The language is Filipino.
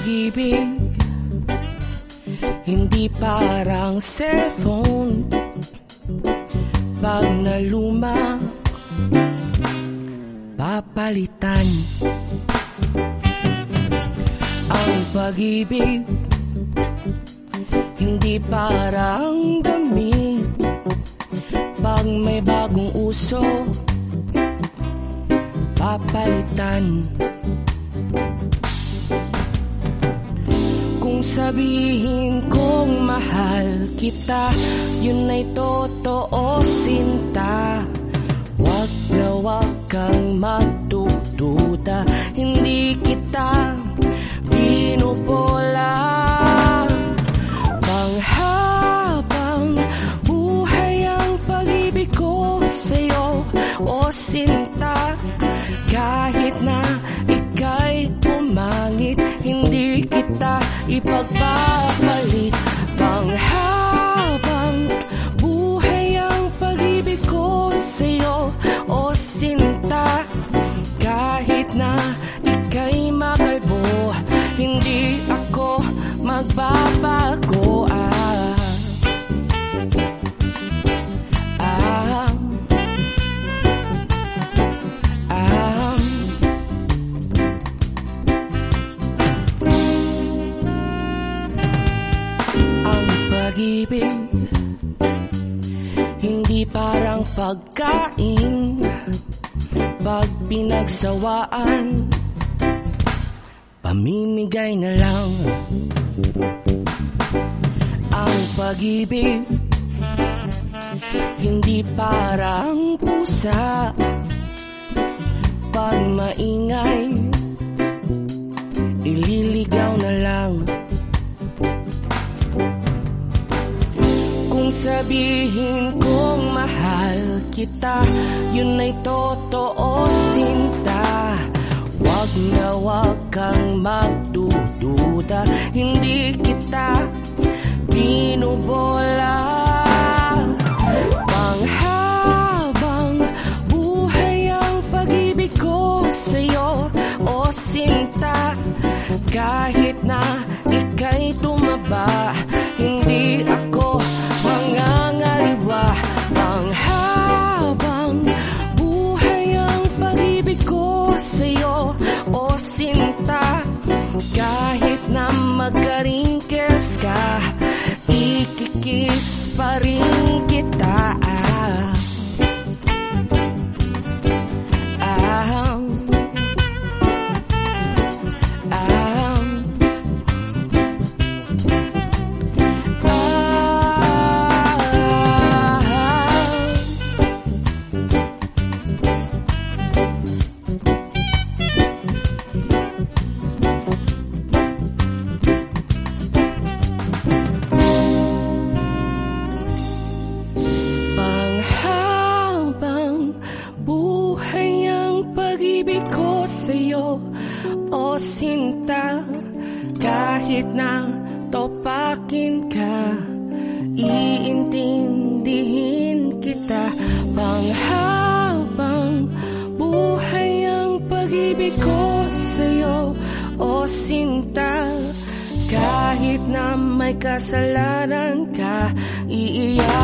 Pag-ibig Hindi parang cellphone Pag naluma? Papalitan. Ang pag-ibig Hindi parang damit. Pag may bagong uso Papalitan Sabihin kong mahal kita. Yun ay totoo sinta. Wag na wag kang magdududa. Hindi kita binubola. Panghabang buhay ang pag-ibig ko sa'yo. O sinta ipagpapalit Panghabang buhay ang pag-ibig ko sa'yo pag-ibig. Hindi parang pagkain Pag pinagsawaan. Pamimigay na lang Ang pag-ibig. Hindi parang pusa Pag maingay sabihin kong mahal kita. Yun ay totoo sinta. Wag na wag kang magdududa. Hindi kita binubola Panghabang buhay ang pag-ibig ko sa'yo O sinta. Kahit na ring sa'yo O sinta Kahit na topakin ka. Iintindihin kita Panghabang buhay ang pag-ibig ko sa'yo O sinta kahit na may kasalanan ka Iiyak